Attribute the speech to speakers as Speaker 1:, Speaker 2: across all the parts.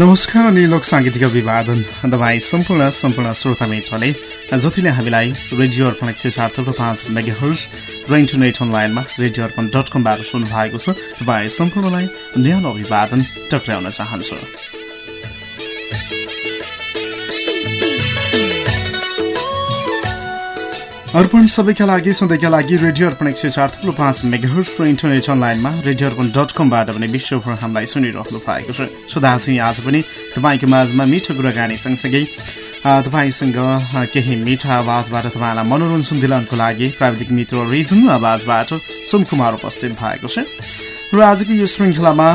Speaker 1: नमस्कार अनि लोक साङ्गीतिक अभिवादन तपाईँ सम्पूर्ण सम्पूर्ण श्रोता मित्रले जतिले हामीलाई रेडियो अर्पण एक सय चार थप्लो पाँच मेगा हर्स र इन्टरनेट अनलाइनमा रेडियो अर्पण डट कमबाट सुन्नु भएको छ तपाईँ सम्पूर्णलाई न्यानो अभिवादन टक्राउन चाहन्छु। अर्पण सबैका लागि सधैँका लागि रेडियो अर्पण एक सय चार थुप्रो पाँच मेगाहर्स र इन्टरनेट अनलाइनमा रेडियो अर्पण डट कमबाट पनि विश्वभर हामीलाई सुनिरहनु भएको छ। सुधासी आज पनि तपाईँको माझमा मिठो कुराकानी सँगसँगै तपाईँसँग केही मिठा आवाजबाट तपाईँलाई मनोरञ्जन दिलाउनको लागि प्राविधिक मित्र रिजन आवाजबाट सोमकुमार उपस्थित भएको छ। र आजको यो श्रृङ्खलामा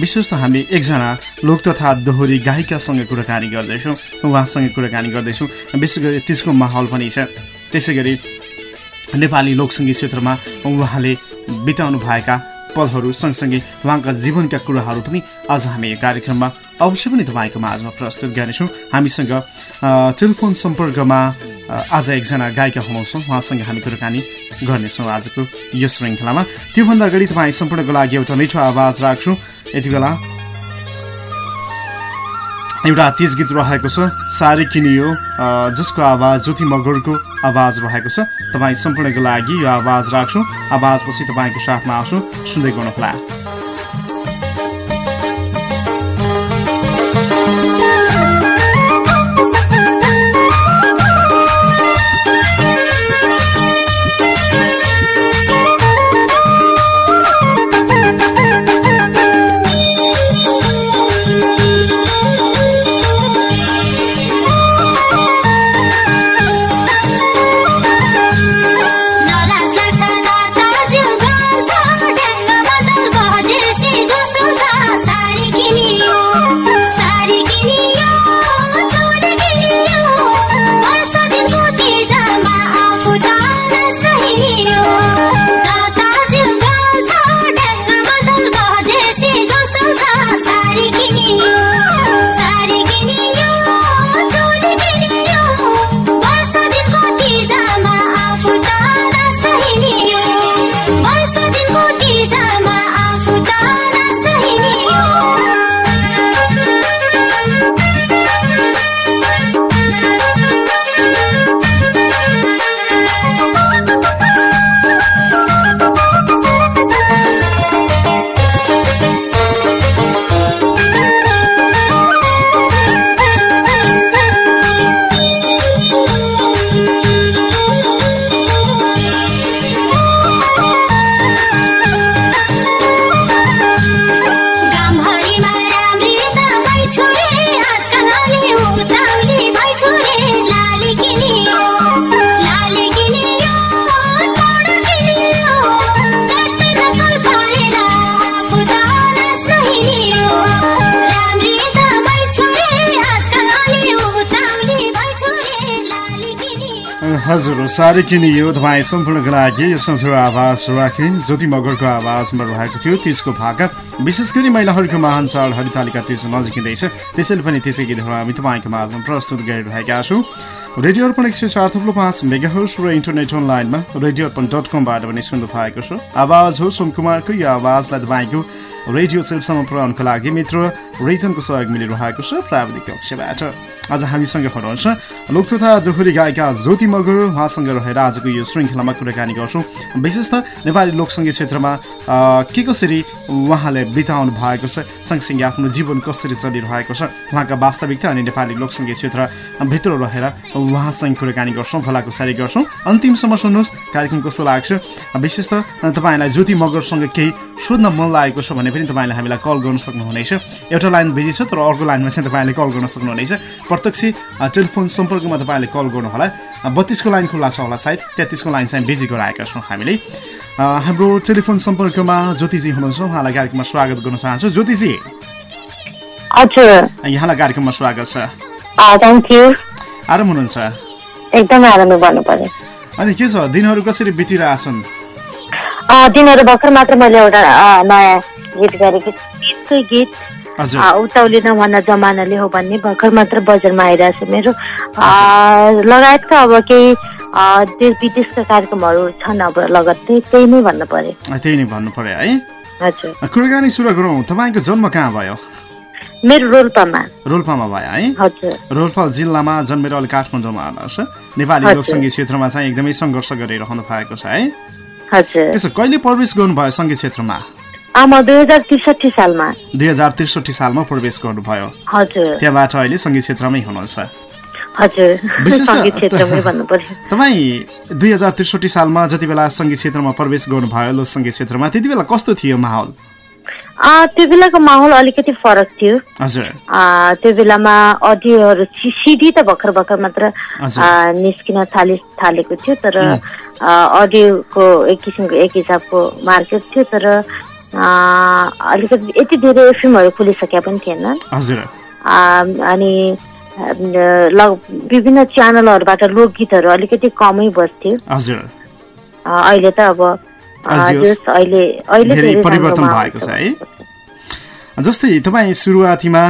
Speaker 1: विशेष त हामी एकजना लोक तथा दोहोरी गायिकासँग कुराकानी गर्दैछौँ उहाँसँग कुराकानी गर्दैछौँ। विशेष गरी त्यसको माहौल पनि छ। त्यसै गरी नेपाली लोकसङ्गीत क्षेत्रमा उहाँले बिताउनु भएका पलहरू सँगसँगै उहाँका जीवनका कुराहरू पनि आज हामी कार्यक्रममा अवश्य पनि तपाईँको माझमा प्रस्तुत गर्नेछौँ। हामीसँग टेलिफोन सम्पर्कमा आज एकजना गायिका हुनुहुन्छ। उहाँसँग हामी कुराकानी गर्नेछौँ आजको यो श्रृङ्खलामा। त्योभन्दा अगाडि तपाईँ सम्पूर्णको लागि एउटा मिठो आवाज राख्छौँ। यति बेला एउटा तिज गीत रहेको छ सारी किनियो जसको आवाज ज्योति मगरको आवाज रहेको छ। तपाईँ सम्पूर्णको लागि यो आवाज राख्छौँ। आवाजपछि तपाईँको साथमा आउँछु सुन्दै गर्नुहोला। हजुर साह्रै किनियो तपाईँ सम्पूर्णको लागि यो संसार आवाज राखेँ ज्योति मगरको आवाजमा रहेको थियो त्यसको भाग। विशेष गरी महिलाहरूको महान चाड हरितालिका तिज नजिकिँदैछ त्यसैले पनि त्यसै गीतहरू हामी तपाईँको माझमा प्रस्तुत गरिरहेका छौँ। रेडियो अर्पण एक सय चार थप्लो पाँच मेगाहर्स र इन्टरनेट अनलाइनमा रेडियो अर्पण डट कमबाट पनि सुन्नु भएको छ। आवाज हो सोमकुमारको यो आवाजलाई तपाईँको रेडियो सेलसम्म पुर्याउनको लागि मित्र रिजनको सहयोग मिलिरहेको छ प्राविधिक कक्षबाट। आज हामीसँग हुनुहुन्छ लोक तथा गायिका ज्योति मगर। उहाँसँग रहेर आजको यो श्रृङ्खलामा कुराकानी गर्छौँ। विशेष त नेपाली लोकसङ्गीत क्षेत्रमा के कसरी उहाँले बिताउनु भएको छ सँगसँगै आफ्नो जीवन कसरी चलिरहेको छ उहाँका वास्तविकता अनि नेपाली लोकसङ्गीत क्षेत्रभित्र रहेर उहाँसँग कुराकानी गर्छौँ भलाकुसारी गर्छौँ। अन्तिमसम्म सुन्नुहोस् कार्यक्रम कस्तो लाग्छ? विशेष त तपाईँलाई ज्योति मगरसँग केही सोध्न मन लागेको छ भने पनि तपाईँले हामीलाई कल गर्न सक्नुहुनेछ। एउटा लाइन बिजी छ तर अर्को लाइनमा चाहिँ तपाईँले कल गर्न सक्नुहुनेछ। प्रत्यक्ष टेलिफोन सम्पर्कमा तपाईँले कल गर्नु होला बत्तिसको लाइन खुल्ला छ होला सायद तेत्तिसको लाइन चाहिँ बिजी गराएका छौँ हामीले। हाम्रो टेलिफोन सम्पर्कमा ज्योतिजी हुनुहुन्छ उहाँलाई कार्यक्रममा स्वागत गर्न चाहन्छु। ज्योतिजी। यहाँलाई कार्यक्रममा स्वागत छ। आराम हुनुहुन्छ?
Speaker 2: एकदमै आरामै
Speaker 1: अनि के छ दिनहरू कसरी बितिरहेछन्?
Speaker 2: दिनहरू भर्खर मात्र मैले एउटा नयाँ गीत गरेको गीतकै गीत उत्ताउली नभन्दा जमानाले हो भन्ने भर्खर मात्र बजारमा आइरहेको छ मेरो। लगायतका अब केही देश विदेशका कार्यक्रमहरू छन् अब लगत्तै त्यही नै भन्नु पर्यो
Speaker 1: त्यही नै भन्नु पर्यो है।
Speaker 2: हजुर।
Speaker 1: कुराकानी सुरु गरौँ। तपाईँको जन्म कहाँ भयो?
Speaker 2: मेरो रोल्पामा।
Speaker 1: रोल्पामा भयो है।
Speaker 2: हजुर।
Speaker 1: रोल्पा जिल्लामा जन्मेर अहिले काठमाडौँमा हुनुहुन्छ नेपाली लोकसङ्गीत क्षेत्रमा चाहिँ एकदमै सङ्घर्ष गरिरहनु भएको छ है।
Speaker 2: हजुर।
Speaker 1: त्यसो कहिले प्रवेश गर्नुभयो सङ्गीत क्षेत्रमा?
Speaker 2: दुई हजार त्रिसठी सालमा।
Speaker 1: दुई हजार त्रिसठी सालमा प्रवेश गर्नुभयो।
Speaker 2: हजुर।
Speaker 1: त्यहाँबाट अहिले सङ्गीत क्षेत्रमै हुनुहुन्छ।
Speaker 2: तपाईँ
Speaker 1: दुई हजार त्रिसठी सालमा जति बेला सङ्गीत क्षेत्रमा प्रवेश गर्नुभयो लोक सङ्गीत क्षेत्रमा त्यति बेला कस्तो थियो माहौल?
Speaker 2: त्यो बेलाको माहौल अलिकति फरक थियो। त्यो बेलामा अडियोहरू सिडी त भर्खर भर्खर मात्र निस्किन थाले थालेको थियो तर अडियोको एक किसिमको एक हिसाबको मार्केट थियो तर अलिकति यति धेरै फिल्महरू खुलिसकेका पनि थिएन। अनि विभिन्न च्यानलहरूबाट लोकगीतहरू अलिकति कमै बस्थ्यो अहिले त अब
Speaker 1: परिवर्तन भएको छ है। जस्तै तपाईँ सुरुवातीमा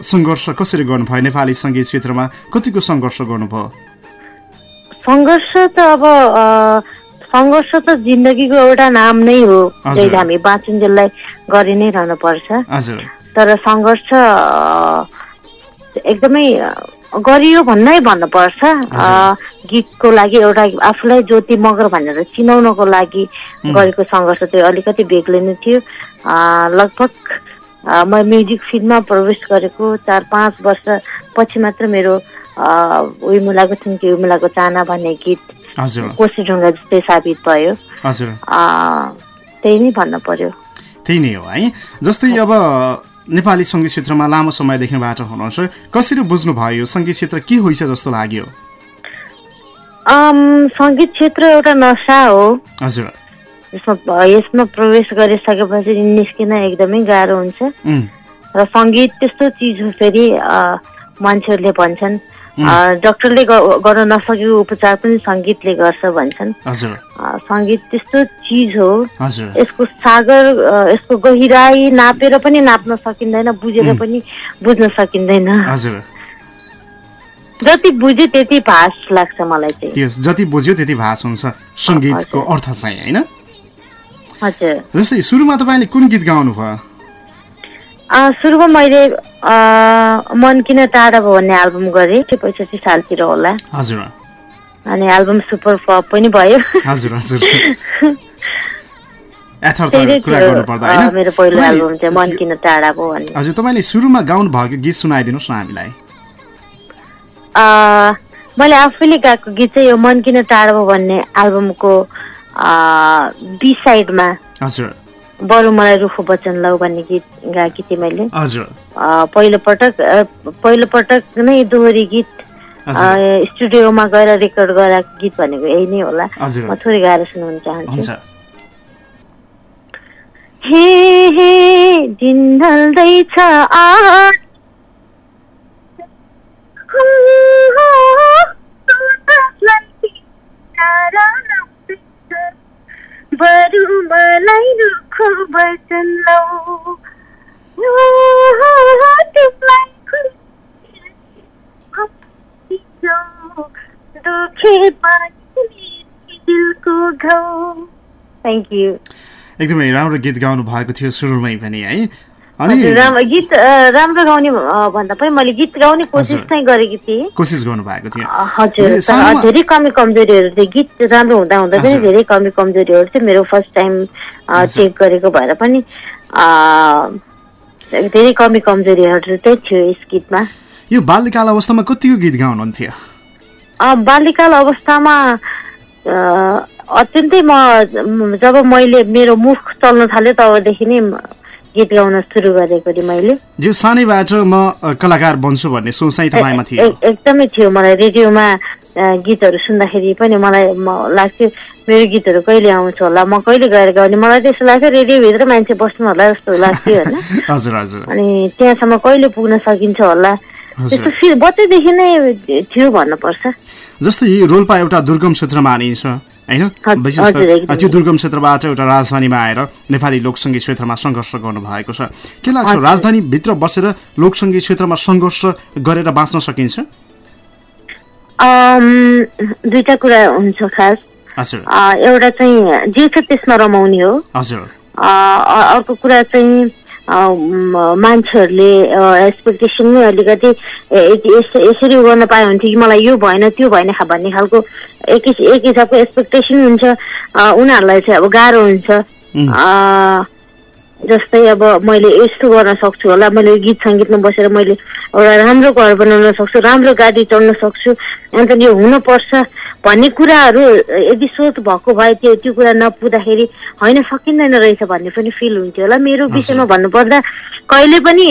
Speaker 1: सङ्घर्ष कसरी गर्नुभयो? नेपाली सङ्गीत क्षेत्रमा कतिको सङ्घर्ष गर्नुभयो?
Speaker 2: सङ्घर्ष त अब सङ्घर्ष त जिन्दगीको एउटा नाम नै हो। जहिले हामी बाँचुन्जेललाई गरि नै रहनु पर्छ तर सङ्घर्ष एकदमै गरियो भन्नै भन्नुपर्छ। गीतको लागि एउटा आफूलाई ज्योति मगर भनेर चिनाउनको लागि गरेको सङ्घर्ष चाहिँ अलिकति बेग्लै नै थियो। लगभग म म्युजिक फिल्डमा प्रवेश गरेको चार पाँच वर्ष पछि मात्र मेरो उही मुलाको थिङ्की उही मुलाको चाना भन्ने गीत कोसी ढुङ्गा जस्तै साबित भयो। त्यही नै भन्नु पर्यो।
Speaker 1: त्यही नै हो है। जस्तै अब नेपाली सङ्गीत क्षेत्रमा लामो समयदेखिबाट हुनुहुन्छ कसरी बुझ्नुभयो? यो सङ्गीत क्षेत्र के होइछ जस्तो लाग्यो?
Speaker 2: सङ्गीत क्षेत्र एउटा नसा हो।
Speaker 1: हजुर।
Speaker 2: यसमा यसमा प्रवेश गरिसकेपछि निस्किन एकदमै गाह्रो हुन्छ। र सङ्गीत त्यस्तो चिज हो फेरि मान्छेहरूले भन्छन्। डक्टरले गर्न नसकेको उपचार पनि सङ्गीतले गर्छ भन्छन्। सङ्गीत त्यस्तो चिज हो। यसको सागर यसको गहिराई नापेर पनि नाप्न सकिँदैन बुझेर पनि बुझ्न सकिँदैन। जति बुझ्यो त्यति भाष लाग्छ मलाई चाहिँ।
Speaker 1: जति बुझ्यो त्यति भाष हुन्छ। सङ्गीतको अर्थ चाहिँ होइन?
Speaker 2: हजुर।
Speaker 1: जस्तै सुरुमा तपाईँले कुन गीत गाउनु भयो
Speaker 2: सुरुमा मैले मन किन टाढा भयो भन्ने एल्बम गरेँ। पैँसठी सालतिर होला।
Speaker 1: हजुर।
Speaker 2: अनि एल्बम सुपर पप पनि भयो।
Speaker 1: हजुर हजुर।
Speaker 2: मेरो पहिलो एल्बम चाहिँ मन किन टाढा भयो भन्ने।
Speaker 1: हजुर तपाईँले सुरुमा गाउनु भएको गीत सुनाइदिनुहोस् न हामीलाई।
Speaker 2: मैले आफैले गाएको गीत चाहिँ यो मन किन टाढा भयो भन्ने एल्बमको बी साइडमा
Speaker 1: हजुर।
Speaker 2: बरु मलाई रुखो वचन लौ भन्ने गीत गाएकी थिएँ मैले पहिलो पटक पहिलो पटक नै दोहोरी गीत स्टुडियोमा गएर रेकर्ड गराएको गीत भनेको यही नै होला म थोरै गाएर सुनाउन चाहन्छु हे हे दिन ढल्दैछ बरु मलाई रुखो वचन यू
Speaker 1: एकदमै राम्रो गीत गाउनु भएको थियो सुरुमै पनि है?
Speaker 2: अनि गीत राम्रो गाउने भन्दा पनि मैले गीत गाउने कोसिस चाहिँ गरेकी थिएँ।
Speaker 1: कोसिस गर्नु भएको थियो
Speaker 2: हजुर धेरै कमी कमजोरीहरू थियो गीत राम्रो हुँदा हुँदा पनि धेरै कमी कमजोरीहरू थियो मेरो फर्स्ट टाइम चेक गरेको भएर पनि धेरै कमी कमजोरीहरू चाहिँ थियो यस गीतमा।
Speaker 1: यो बाल्यकाल अवस्थामा कतिको गीत गाउनुहुन्थ्यो?
Speaker 2: बाल्यकाल अवस्थामा अत्यन्तै म जब मैले मेरो मुख चल्न थाल्यो तबदेखि नै गीत गाउन सुरु गरेको थिएँ मैले।
Speaker 1: जो सानैबाट म कलाकार बन्छु भन्ने सोचाइ तपाईँमा थियो।
Speaker 2: एकदमै थियो मलाई रेडियोमा गीतहरू सुन्दाखेरि पनि मलाई लाग्थ्यो मेरो गीतहरू कहिले आउँछ होला? म कहिले गएर गाउने? मलाई त्यस्तो लाग्थ्यो रेडियोभित्र मान्छे बस्नु होला जस्तो लाग्थ्यो होइन।
Speaker 1: हजुर हजुर।
Speaker 2: अनि त्यहाँसम्म कहिले पुग्न सकिन्छ होला? त्यस्तो बच्चैदेखि नै थियो भन्नुपर्छ।
Speaker 1: जस्तै रोल्पा एउटा दुर्गम क्षेत्र मानिन्छ होइन? विशेष त्यो दुर्गम क्षेत्रबाट एउटा राजधानीमा आएर नेपाली लोकसङ्गीत क्षेत्रमा सङ्घर्ष गर्नुभएको छ। के लाग्छ राजधानीभित्र बसेर लोकसङ्गीत क्षेत्रमा सङ्घर्ष गरेर बाँच्न सकिन्छ?
Speaker 2: दुईटा कुरा हुन्छ खास। एउटा चाहिँ जे छ त्यसमा रमाउने हो।
Speaker 1: हजुर।
Speaker 2: अर्को कुरा चाहिँ मान्छेहरूले एक्सपेक्टेसन नै अलिकति यसरी गर्न पायो हुन्थ्यो कि मलाई यो भएन त्यो भएन भन्ने खालको एक एक हिसाबको एक्सपेक्टेसन हुन्छ। उनीहरूलाई चाहिँ अब गाह्रो हुन्छ। जस्तै अब मैले यस्तो गर्न सक्छु होला मैले गीत सङ्गीतमा बसेर मैले एउटा राम्रो घर बनाउन सक्छु राम्रो गाडी चढ्न सक्छु। अन्त यो हुनुपर्छ। भन्ने कुराहरू यदि सोच भएको भए त्यो त्यो कुरा नपुग्दाखेरि होइन सकिँदैन रहेछ भन्ने पनि फिल हुन्थ्यो होला। मेरो विषयमा भन्नुपर्दा कहिले पनि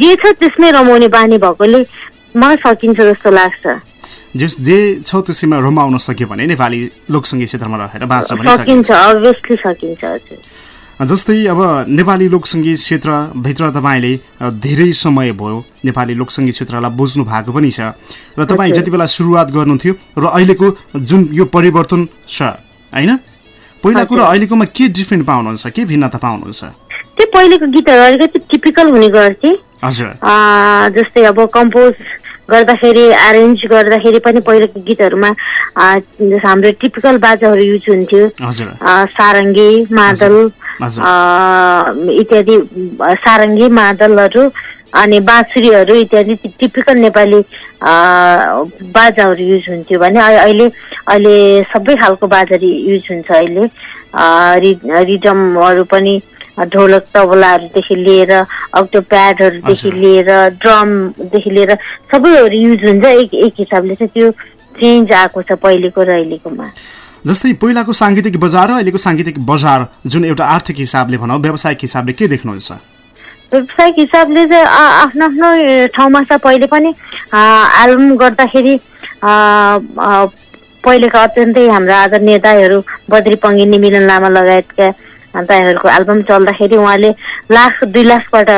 Speaker 2: जे छ त्यसमै रमाउने बानी भएकोले मलाई सकिन्छ जस्तो लाग्छ।
Speaker 1: जस जे छ त्यसैमा रमाउन सक्यो भने नेपाली लोकसङ्गीत क्षेत्रमा रहेर
Speaker 2: बाँच्न सकिन्छ। अभियसली सकिन्छ हजुर।
Speaker 1: जस्तै अब नेपाली लोकसङ्गीत क्षेत्रभित्र तपाईँले धेरै समय भयो नेपाली लोकसङ्गीत क्षेत्रलाई बुझ्नु भएको पनि छ। र तपाईँ जति बेला सुरुवात गर्नुहुन्थ्यो र अहिलेको जुन यो परिवर्तन छ होइन? पहिलाको र अहिलेकोमा के डिफ्रेन्ट पाउनुहुन्छ के भिन्नता पाउनुहुन्छ?
Speaker 2: त्यो पहिलेको गीतहरू अलिकति टिपिकल हुने गर्थे
Speaker 1: हजुर।
Speaker 2: जस्तै अब कम्पोज गर्दाखेरि एरेन्ज गर्दाखेरि पनि पहिलेको गीतहरूमा हाम्रो टिपिकल बाजाहरू युज हुन्थ्यो। सारङ्गी मादल इत्यादि सारङ्गी मादलहरू अनि बाँसुरीहरू इत्यादि टिपिकल नेपाली बाजाहरू युज हुन्थ्यो भने अहिले अहिले सबै खालको बाजारी युज हुन्छ अहिले। रि रिडमहरू पनि ढोलक तबलाहरूदेखि लिएर अक्टो प्याडहरूदेखि लिएर ड्रमदेखि लिएर सबैहरू युज हुन्छ एक एक हिसाबले चाहिँ त्यो चेन्ज आएको छ पहिलेको र अहिलेकोमा।
Speaker 1: जस्तै पहिलाको साङ्गीतिक बजार र अहिलेको साङ्गीतिक बजार जुन एउटा आर्थिक हिसाबले भनौँ व्यावसायिक हिसाबले के देख्नुहुन्छ
Speaker 2: व्यावसायिक हिसाबले चाहिँ आफ्नो आफ्नो ठाउँमा छ पहिले पनि एल्बम गर्दाखेरि पहिलेका अत्यन्तै हाम्रा आदर नेताहरू बद्री पङ्गिनी मिलन लामा लगायतका दाईहरूको एल्बम चल्दाखेरि उहाँले लाख दुई लाखबाट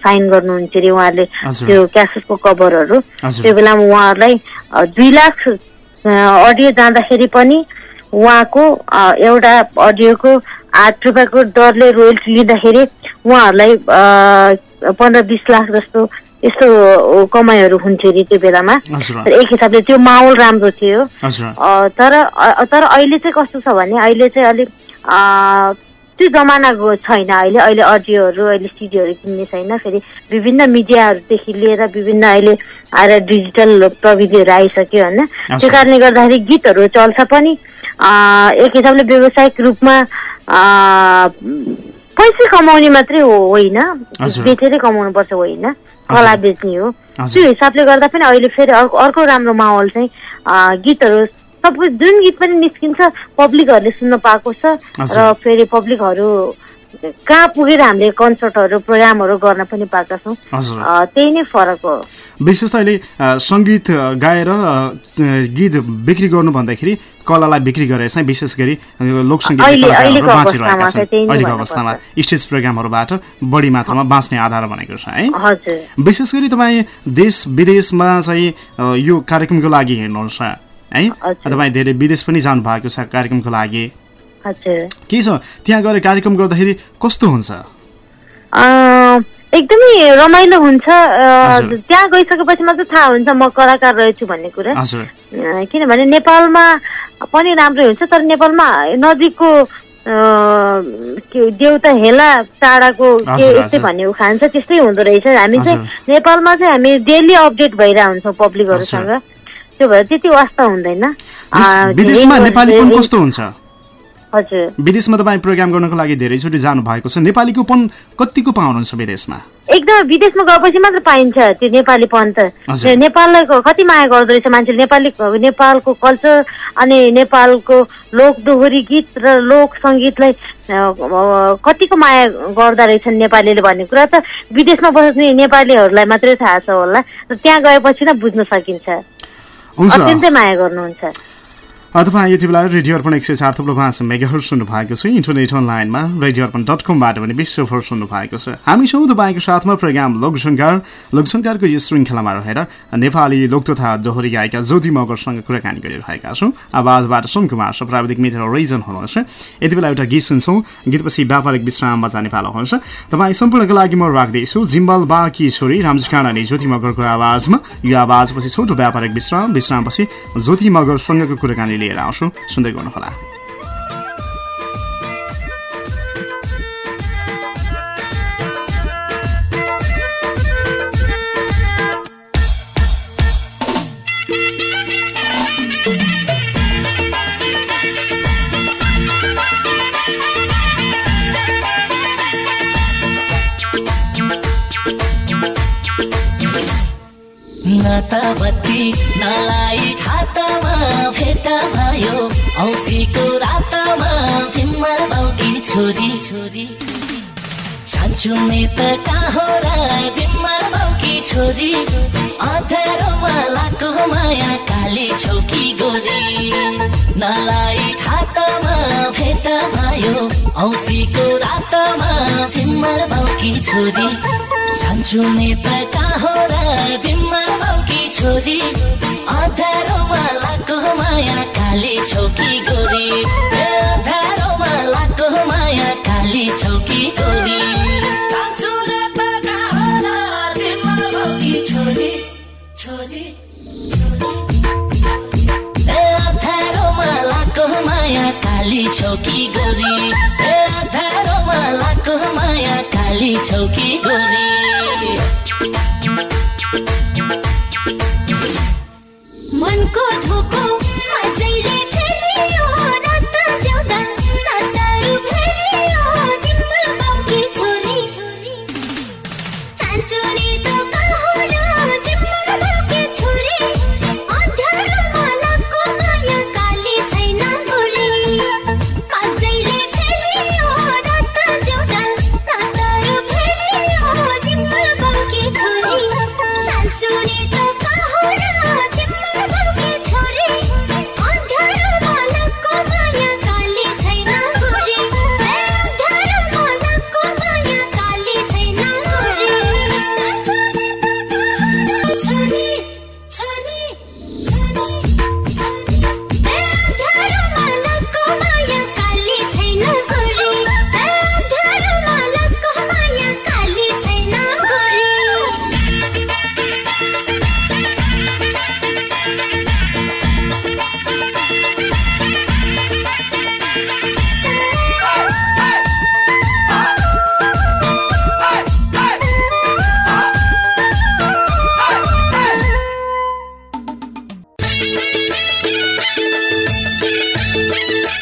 Speaker 2: साइन गर्नुहुन्छ अरे उहाँले त्यो क्यासेटको कभरहरू त्यो बेलामा उहाँहरूलाई दुई लाख अडियो जाँदाखेरि पनि उहाँको एउटा अडियोको आठ रुपियाँको दरले रोयल्टी लिँदाखेरि उहाँहरूलाई पन्ध्र बिस लाख जस्तो यस्तो कमाइहरू हुन्थ्यो अरे त्यो बेलामा। एक हिसाबले त्यो माहौल राम्रो थियो। तर तर अहिले चाहिँ कस्तो छ भने अहिले चाहिँ अलिक त्यो जमानाको छैन। अहिले अहिले अडियोहरू अहिले सिडीहरू किन्ने छैन। फेरि विभिन्न मिडियाहरूदेखि लिएर विभिन्न अहिले आएर डिजिटल प्रविधिहरू आइसक्यो होइन। त्यो कारणले गर्दाखेरि गीतहरू चल्छ पनि। एक हिसाबले व्यावसायिक रूपमा पैसा कमाउने मात्रै हो होइन। बेचेरै कमाउनु पर्छ होइन कला बेच्ने हो। त्यो हिसाबले गर्दा पनि अहिले फेरि अर्को अर्को राम्रो माहौल चाहिँ गीतहरू सबै जुन गीत पनि निस्किन्छ पब्लिकहरूले सुन्न पाएको छ। र फेरि पब्लिकहरू कहाँ पुगेर हामीले कन्सर्टहरू प्रोग्रामहरू गर्न पनि पाएका छौँ। त्यही नै फरक हो।
Speaker 1: विशेष त अहिले सङ्गीत गाएर गीत बिक्री गर्नु भन्दाखेरि कलालाई बिक्री गरेर चाहिँ विशेष गरी अहिलेको अवस्थामा स्टेज प्रोग्रामहरूबाट बढी मात्रामा बाँच्ने आधार बनेको छ है। विशेष गरी तपाईँ देश विदेशमा चाहिँ यो कार्यक्रमको लागि हिँड्नुहुन्छ है? तपाईँ धेरै विदेश पनि जानु भएको छ कार्यक्रमको लागि। के छ? त्यहाँ गएर कार्यक्रम गर्दाखेरि कस्तो हुन्छ?
Speaker 2: एकदमै रमाइलो हुन्छ। त्यहाँ गइसकेपछि मात्रै थाहा हुन्छ म कलाकार रहेछु भन्ने कुरा। किनभने नेपालमा पनि राम्रै हुन्छ तर नेपालमा नजिकको देउता हेला टाढाको के यस्तै भन्ने उखान छ त्यस्तै हुँदो रहेछ। हामी चाहिँ नेपालमा चाहिँ हामी डेली अपडेट भइरहेको हुन्छौँ पब्लिकहरूसँग। त्यो भएर त्यति वास्ता हुँदैन।
Speaker 1: विदेशमा नेपाली कस्तो हुन्छ? विदेशमा तपाईँ प्रोग्राम गर्नको लागि धेरैचोटि जानु भएको छ। नेपालीको पन कतिको पाउनुहुन्छ विदेशमा?
Speaker 2: एकदम विदेशमा गएपछि मात्र पाइन्छ त्यो नेपालीपन त। नेपाललाई कति माया गर्दो रहेछ मान्छेले? नेपाली नेपालको कल्चर अनि नेपालको लोक दोहोरी गीत र लोक सङ्गीतलाई कतिको माया गर्दा रहेछन् नेपालीले भन्ने कुरा त विदेशमा बस्ने नेपालीहरूलाई मात्रै थाहा छ होला। त्यहाँ गएपछि नै बुझ्न सकिन्छ। अत्यन्तै माया गर्नुहुन्छ।
Speaker 1: तपाईँ यति बेला रेडियो अर्पण एक सय चार थुप्रो पाँच मेगाहरू सुन्नु भएको छ। इन्टरनेट अनलाइनमा रेडियो अर्पण डट कमबाट पनि विश्वभर सुन्नु भएको छ। हामी छौँ तपाईँको साथमा प्रोग्राम लोकसङ्कार लोकसङ्कारको यो श्रृङ्खलामा रहेर नेपाली लोक तथा दोहोरी गायिका ज्योति मगरसँग कुराकानी गरिरहेका छौँ। आवाजबाट सुन कुमार छ प्राविधिक मित्र रिजन हुनुहुन्छ। यति बेला एउटा गीत सुन्छौँ। गीतपछि व्यापारिक विश्राममा जाने पालो हुन्छ। तपाईँ सम्पूर्णको लागि म राख्दैछु जिम्बल बाकी छोरी रामजी काँडा ज्योति मगरको आवाजमा। यो आवाजपछि छोटो व्यापारिक विश्राम। विश्रामपछि ज्योति मगरसँगको कुराकानी लिएर आउँछु सुन्दै गर्नुहोला नाता
Speaker 3: बत्ती नालाई ठा ठातामा भेट भयो। औसीको रातमा झिम्मा बाउकी छोरी। छोरी छान्छु त कहाँ जिम्मा बाउकी छोरी। अँध्यारोमा लाको माया काली छौकी गोरी। नलाई ठातामा भेट भयो। औसीको रातमा झिम्मा बाउकी छोरी। छान्छु त कहाँ जिम्मा छोरी अँधारोमा लाको माया काली छौकी गोरी। अँधारोमा लाको माया काली छौकी गोरी। माया काली छौकी गोरी। अँधारोमा लाको माया काली छौकी गोरी।
Speaker 4: मनको धोको अझैले फेरियो।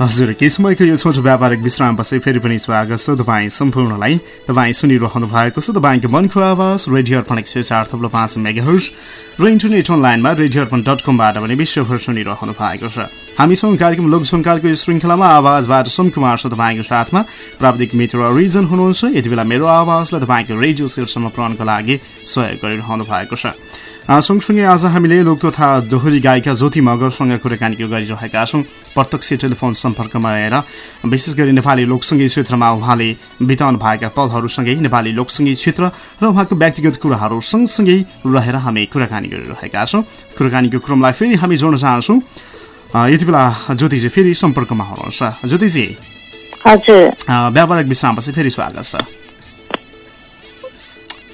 Speaker 1: हजुर केही समयको यो छोटो व्यापारिक विश्रामपछि फेरि पनि स्वागत छ तपाईँ सम्पूर्णलाई। तपाईँ सुनिरहनु भएको छ तपाईँको मनको आवाज रेडियो अर्पण एक सय चार थप्लो पाँच मेगाहर्स र इन्टरनेट अनलाइनमा रेडियो अर्पण डट कमबाट पनि विश्वभर सुनिरहनु भएको छ। हामीसँग कार्यक्रम लोकसङ्कारको श्रृङ्खलामा आवाजबाट सुन कुमार छ तपाईँको साथमा। प्राविधिक मित्र रिजन हुनुहुन्छ। यति बेला मेरो आवाजलाई तपाईँको रेडियो शीर्षमा पुऱ्याउनको लागि सहयोग गरिरहनु भएको छ। सँगसँगै आज हामीले लोक तथा दोहोरी गायिका ज्योति मगरसँग कुराकानी गरिरहेका छौँ प्रत्यक्ष टेलिफोन सम्पर्कमा रहेर विशेष गरी नेपाली लोकसङ्गीत क्षेत्रमा उहाँले बिताउनु भएका पलहरूसँगै नेपाली लोकसङ्गीत क्षेत्र र उहाँको व्यक्तिगत कुराहरू सँगसँगै रहेर हामी कुराकानी गरिरहेका छौँ कुराकानीको क्रमलाई फेरि हामी जोड्न चाहन्छौँ। यति बेला ज्योतिजी फेरि सम्पर्कमा हुनुहुन्छ। ज्योतिजी।
Speaker 2: हजुर।
Speaker 1: व्यापारिक विश्रामपछि फेरि स्वागत छ।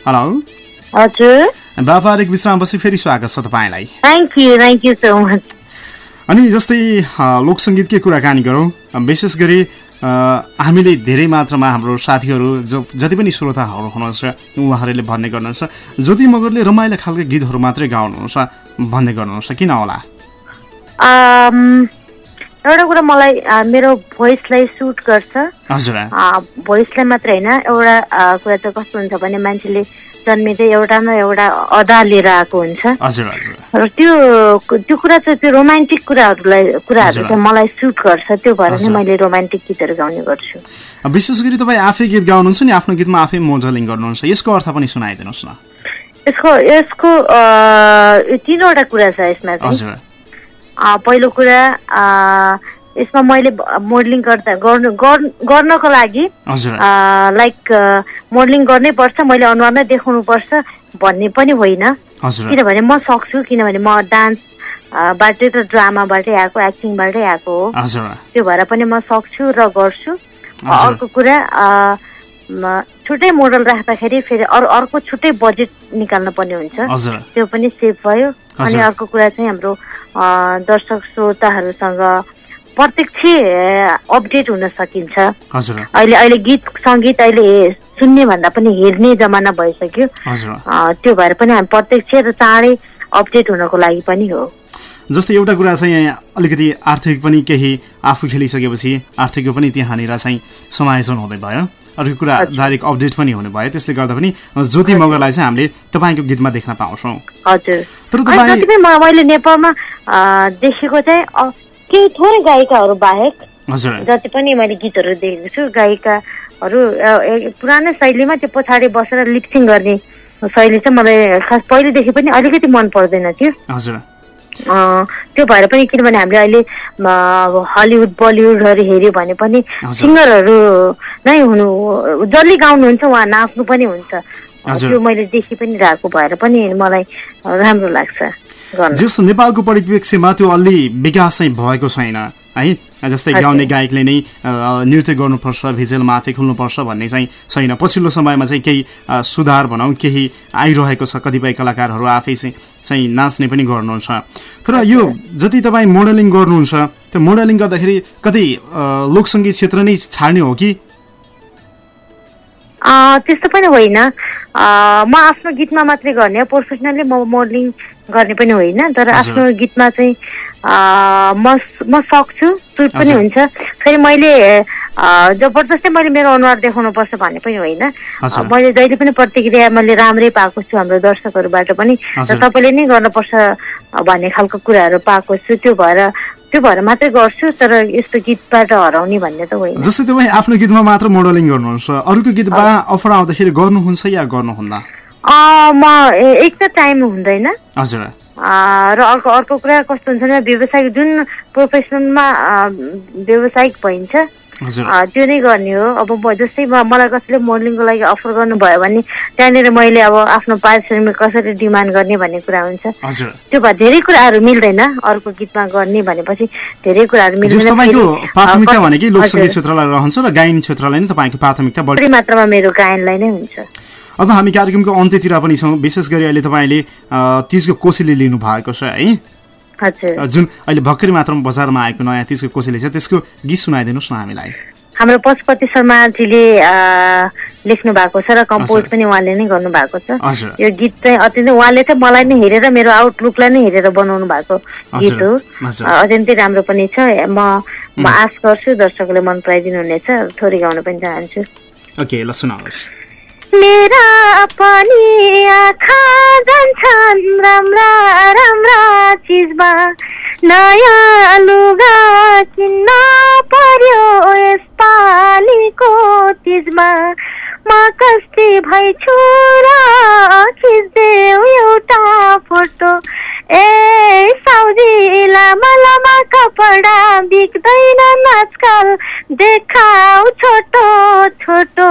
Speaker 1: हेलो।
Speaker 2: हजुर।
Speaker 1: व्यापारिक विश्रामपछि फेरि स्वागत छ तपाईँलाई।
Speaker 2: Thank you thank you so much
Speaker 1: अनि जस्तै लोकसङ्गीतकै कुराकानी गरौँ। विशेष गरी हामीले धेरै मात्रामा हाम्रो साथीहरू जो जति पनि श्रोताहरू हुनुहुन्छ उहाँहरूले भन्ने गर्नुहुन्छ। ज्योति मगरले रमाइलो खालको गीतहरू मात्रै गाउनुहुन्छ भन्ने गर्नुहुन्छ। किन होला?
Speaker 2: एउटा कुरा मलाई मेरो भोइसलाई सुट गर्छ।
Speaker 1: हजुर।
Speaker 2: भोइसलाई मात्रै होइन एउटा कुरा चाहिँ कस्तो हुन्छ भने मान्छेले जन्मिँदै एउटा न एउटा अदा लिएर आएको हुन्छ। र त्यो त्यो कुरा चाहिँ त्यो रोमान्टिक कुराहरूलाई कुराहरू चाहिँ मलाई सुट गर्छ। त्यो भएर नै मैले रोमान्टिक गीतहरू गाउने गर्छु।
Speaker 1: विशेष गरी तपाईँ आफै गीत गाउनुहुन्छ नि आफ्नो गीतमा आफै मोजलिङ गर्नुहुन्छ। यसको अर्थ पनि सुनाइदिनुहोस् न।
Speaker 2: यसको यसको तिनवटा कुरा छ यसमा चाहिँ। पहिलो कुरा यसमा मैले मोडलिङ गर्दा गर्नु गर्नको लागि लाइक मोडलिङ गर्नै पर्छ मैले अनुहार नै देखाउनु पर्छ भन्ने पनि होइन। किनभने म सक्छु किनभने म डान्स बाटै त ड्रामाबाटै आएको एक्टिङबाटै आएको हो। त्यो भएर पनि म सक्छु र गर्छु। अर्को कुरा छुट्टै मोडल राख्दाखेरि फेरि अरू अर्को छुट्टै बजेट निकाल्नु पर्ने हुन्छ। त्यो पनि सेभ भयो। अनि। अर्को कुरा चाहिँ हाम्रो दर्शक श्रोताहरूसँग प्रत्यक्ष अपडेट हुन सकिन्छ। अहिले अहिले गीत सङ्गीत अहिले सुन्ने भन्दा पनि हेर्ने जमाना भइसक्यो। त्यो भएर पनि हामी प्रत्यक्ष र चाँडै अपडेट हुनको लागि पनि हो।
Speaker 1: जस्तो एउटा कुरा चाहिँ अलिकति आर्थिक पनि केही आफू खेलिसकेपछि आर्थिकको पनि त्यहाँनिर चाहिँ समायोजन हुँदै भयो। अर्को कुरा डाइरेक्ट अपडेट पनि हुने भयो। त्यसले गर्दा पनि ज्योति मगरलाई चाहिँ हामीले तपाईँको गीतमा देख्न पाउँछौँ।
Speaker 2: हजुर।
Speaker 1: तर तपाईँ
Speaker 2: मैले नेपालमा देखेको चाहिँ केही थोरै गायिकाहरू बाहेक जति पनि मैले गीतहरू देखेको छु गायिकाहरू पुरानो शैलीमा त्यो पछाडि बसेर लिप्सिङ गर्ने शैली चाहिँ मलाई खास पहिलेदेखि पनि अलिकति मन पर्दैन थियो। त्यो भएर पनि किनभने हामीले अहिले हलिउड बलिउडहरू हेऱ्यो भने पनि। सिङ्गरहरू नै हुनु जसले गाउनुहुन्छ उहाँ नाच्नु पनि हुन्छ। त्यो मैले देखि पनि रहेको भएर पनि मलाई राम्रो लाग्छ।
Speaker 1: जस नेपालको परिप्रेक्ष्यमा त्यो अलि विकास चाहिँ भएको छैन है? जस्तै। गाउने गायकले नै नृत्य गर्नुपर्छ भिजेल माथि खुल्नुपर्छ भन्ने चाहिँ छैन। पछिल्लो समयमा चाहिँ केही सुधार भनौँ केही आइरहेको छ। कतिपय कलाकारहरू आफै चाहिँ चाहिँ नाच्ने पनि गर्नुहुन्छ। तर यो जति तपाईँ मोडलिङ गर्नुहुन्छ त्यो मोडलिङ गर्दाखेरि कतै अ, लोकसङ्गीत क्षेत्र नै छाड्ने हो कि?
Speaker 2: त्यस्तो पनि होइन। म आफ्नो गीतमा मात्रै गर्ने प्रोफेसनली म मोडलिङ गर्ने पनि होइन तर। आफ्नो गीतमा चाहिँ म म सक्छु सुट पनि। हुन्छ फेरि मैले जबरजस्ती मैले मेरो अनुहार देखाउनुपर्छ भन्ने पनि होइन। मैले जहिले पनि प्रतिक्रिया मैले राम्रै पाएको छु हाम्रो दर्शकहरूबाट पनि र। तपाईँले नै गर्नुपर्छ भन्ने खालको कुराहरू पाएको छु त्यो भएर त्यो भएर मात्रै गर्छु तर यस्तो गीतबाट हराउने भन्ने त होइन
Speaker 1: जस्तै तपाईँ आफ्नो गीतमा मात्र मोडलिङ गर्नुहुन्छ अरूको गीतमा अफर आउँदाखेरि गर्नुहुन्छ या गर्नुहुन्न
Speaker 2: म एक त टाइम हुँदैन।
Speaker 1: हजुर।
Speaker 2: र अर्को अर्को कुरा कस्तो हुन्छ भने व्यवसायिक जुन प्रोफेसनमा व्यावसायिक भइन्छ त्यो नै गर्ने हो। अब म जस्तै मलाई कसैले मोडलिङको लागि अफर गर्नुभयो भने त्यहाँनिर मैले अब आफ्नो पारिश्रमिक कसरी डिमान्ड गर्ने भन्ने कुरा हुन्छ। त्यो भए धेरै कुराहरू मिल्दैन अर्को गीतमा गर्ने भनेपछि धेरै कुराहरू मिल्दैन।
Speaker 1: प्राथमिकता भनेकै लोकसङ्गीत क्षेत्रलाई रहन्छ र गायन क्षेत्रलाई नै तपाईँको प्राथमिकता बढी
Speaker 2: मात्रामा मेरो गायनलाई नै हुन्छ।
Speaker 1: अब हामी कार्यक्रमको अन्त्यतिर पनि छौँ। विशेष गरी अहिले तपाईँले तिजको कोसेली लिनु भएको छ है? जुन अहिले भर्खरै मात्रामा बजारमा आएको नयाँ तिजको कोसेली छ त्यसको गीत सुनाइदिनुहोस् न हामीलाई।
Speaker 2: हाम्रो पशुपति शर्माजीले लेख्नु भएको छ र कम्पोज। पनि उहाँले नै गर्नु भएको छ। यो गीत चाहिँ अति नै उहाँले चाहिँ मलाई नै हेरेर मेरो आउटलुकलाई नै हेरेर बनाउनु भएको गीत हो। अत्यन्तै राम्रो पनि छ। म म आश गर्छु दर्शकले मन पराइदिनु हुनेछ थोरै गाउन पनि चाहन्छु।
Speaker 1: ओके ल सुनाउनुहोस्
Speaker 2: मेरा पनि आँखा जान्छन्। राम्रा राम्रा चिजमा नयाँ लुगा किन्न पर्यो यसपालिको तिजमा म कस्ती भइछु र खिच्देऊ एउटा फोटो। ए साउजी लामा लामा कपडा बिग्दैन आजकल। देखाउ छोटो छोटो।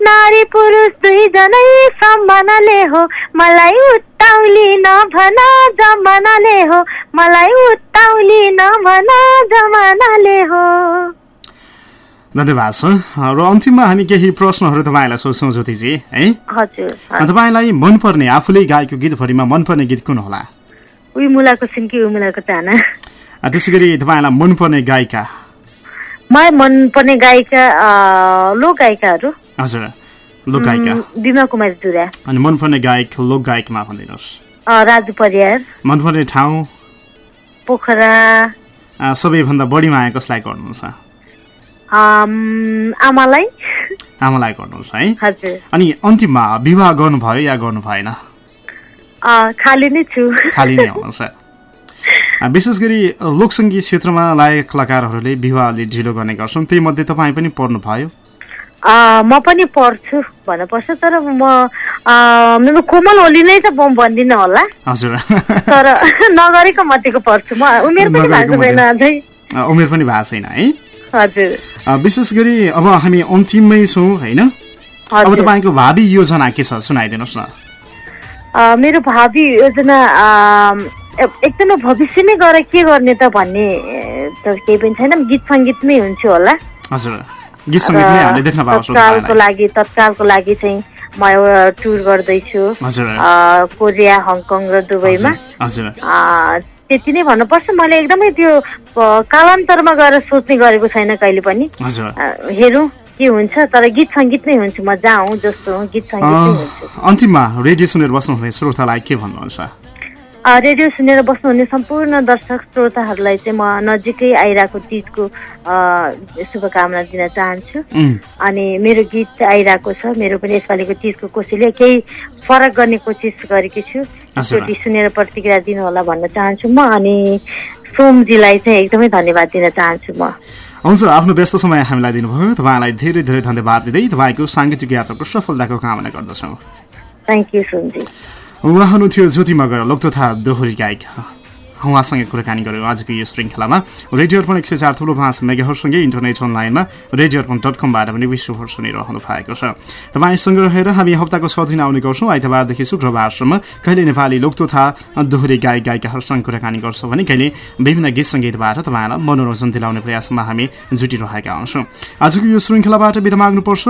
Speaker 2: नारी पुरुष दुईजनै सम्मानले हो। मलाई उत्ताउली नभन जमानाले हो। मलाई उत्ताउली नभन जमानाले हो।
Speaker 1: धन्यवाद छ र अन्तिममा हामी केही प्रश्नहरू तपाईँलाई सोध्छौँ ज्योतिजी है?
Speaker 2: हजुर
Speaker 1: तपाईँलाई मनपर्ने आफूले गाएको गीतभरिमा मनपर्ने गीत कुन होला?
Speaker 2: उही मुलाको सिन्की उही मुलाको चाना
Speaker 1: त्यसै गरी तपाईँलाई मनपर्ने गायिका?
Speaker 2: मलाई मनपर्ने गायिका लोक गायिकाहरू।
Speaker 1: हजुर। लोक गायिका
Speaker 2: उम्, बिमा कुमारी दुरा
Speaker 1: अनि मनपर्ने गायक लोक गायकमा भनिदिनुहोस्
Speaker 2: राजु परियार।
Speaker 1: मनपर्ने ठाउँ?
Speaker 2: पोखरा।
Speaker 1: सबैभन्दा बढी माया कसलाई गर्नुहुन्छ?
Speaker 2: आमालाई।
Speaker 1: आमालाई गर्नुहुन्छ है।
Speaker 2: हजुर।
Speaker 1: अनि अन्तिममा विवाह गर्नुभयो या गर्नु भएन
Speaker 2: खाली नै छु।
Speaker 1: खाली नै हुनुहुन्छ। विशेष गरी लोकसङ्गीत क्षेत्रमा लागेका कलाकारहरूले विवाह अलि ढिलो गर्ने गर्छन्। त्यही मध्ये तपाईँ पनि पर्नुभयो।
Speaker 2: म पनि पढ्छु भन्नुपर्छ तर म मेरो कोमल ओली नै त म भन्दिनँ होला।
Speaker 1: हजुर।
Speaker 2: तर नगरेको मध्येको पढ्छु म। उमेर पनि भएको छैन अझै।
Speaker 1: उमेर पनि भएको छैन है।
Speaker 2: हजुर।
Speaker 1: विशेष गरी अब हामी अन्तिममै छौँ होइन? अब तपाईँको भावी योजना के छ? सुनाइदिनुहोस् न।
Speaker 2: मेरो भावी योजना एकदमै भविष्य नै गएर के गर्ने त भन्ने त केही पनि छैन। गीत सङ्गीतमै हुन्छु होला।
Speaker 1: हजुर। गीत सङ्गीतमै हामीले देख्न पाउँछौँ
Speaker 2: तत्कालको। लागि तत्कालको लागि चाहिँ म एउटा टुर गर्दैछु कोरिया हङकङ र दुबईमा। त्यति नै भन्नुपर्छ। मैले एकदमै त्यो कालान्तरमा गएर सोच्ने गरेको छैन कहिले पनि। हेरौँ के हुन्छ तर गीत सङ्गीत नै हुन्छ। म जहाँ हुँ जस्तो हुँ गीत सङ्गीत नै
Speaker 1: अन्तिममा रेडियो सुनेर बस्नुहुने श्रोतालाई के भन्नुहुन्छ?
Speaker 2: रेडियो सुनेर बस्नुहुने सम्पूर्ण दर्शक श्रोताहरूलाई चाहिँ म नजिकै आइरहेको चिजको शुभकामना दिन चाहन्छु। अनि मेरो गीत चाहिँ आइरहेको छ मेरो पनि यसपालिको चिजको कोसिसले केही फरक गर्ने कोसिस गरेकी छु। एकचोटि सुनेर प्रतिक्रिया दिनु होला भन्न चाहन्छु म अनि सोमजीलाई चाहिँ एकदमै धन्यवाद दिन चाहन्छु म।
Speaker 1: हुन्छ आफ्नो व्यस्त समय हामीलाई दिनुभयो। तपाईँलाई धेरै धेरै धन्यवाद दिँदै तपाईँको साङ्गीतिक यात्राको सफलताको कामना गर्दछौँ।
Speaker 2: थ्याङ्क यू सोमजी
Speaker 1: उहाँ हुनुहुन्थ्यो ज्योति मगर लोक तथा दोहोरी गायक उहाँसँगै कुराकानी गऱ्यौँ आजको यो श्रृङ्खलामा रेडियो अर्पण एक सय चार ठुलो पाँच मेगाहरूसँगै इन्टरनेट अनलाइनमा रेडियो अर्पण डट कमबाट पनि विश्वभर सुनिरहनु भएको छ। तपाईँसँग रहेर हामी हप्ताको छ दिन आउने गर्छौँ। आइतबारदेखि शुक्रबारसम्म कहिले नेपाली लोक तथा दोहोरी गायक गायिकाहरूसँग कुराकानी गर्छौँ भने कहिले विभिन्न गीत सङ्गीतबाट तपाईँलाई मनोरञ्जन दिलाउने प्रयासमा हामी जुटिरहेका हुन्छौँ। आजको यो श्रृङ्खलाबाट बिदा माग्नुपर्छ।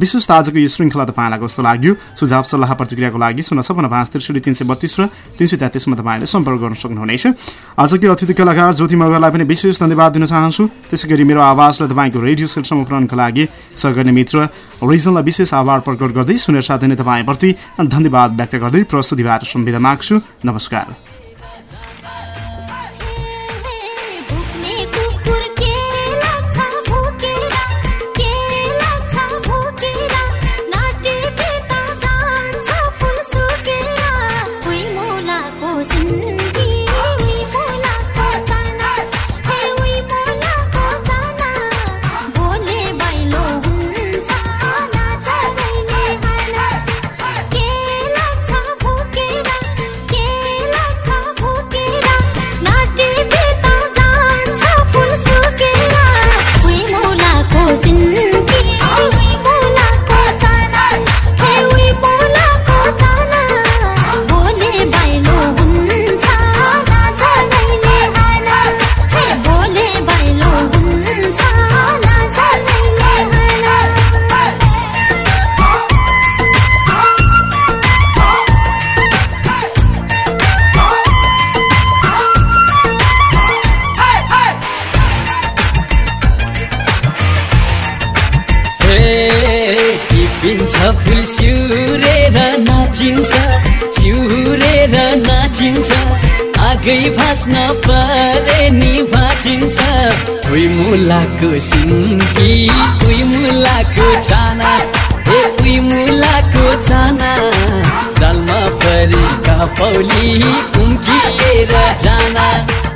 Speaker 1: विशेष त आजको यो श्रृङ्खला तपाईँलाई कस्तो लाग्यो? सुझाव सल्लाह प्रतिक्रियाको लागि शून्य सपन्न पाँच त्रिसठी तिन सय बत्तिस र तिन सय तेत्तिसमा तपाईँले सम्पर्क गर्न सक्नुहुनेछ। आजको अतिथि कलाकार ज्योति मगरलाई पनि विशेष धन्यवाद दिन चाहन्छु। त्यसै गरी मेरो आवाजलाई तपाईँको रेडियो सेटसम्म पुऱ्याउनको लागि सहकर्मी मित्र रिजनलाई विशेष आभार प्रकट गर्दै सुनेर साथै नै तपाईँप्रति धन्यवाद व्यक्त गर्दै प्रस्तुतिबाट सम्विदा माग्छु। नमस्कार।
Speaker 4: मुलाको सिन्की उही मुलाको चाना हे उही मुलाको चाना
Speaker 3: जलमा परेका पौली कुम्किएर जाना। ए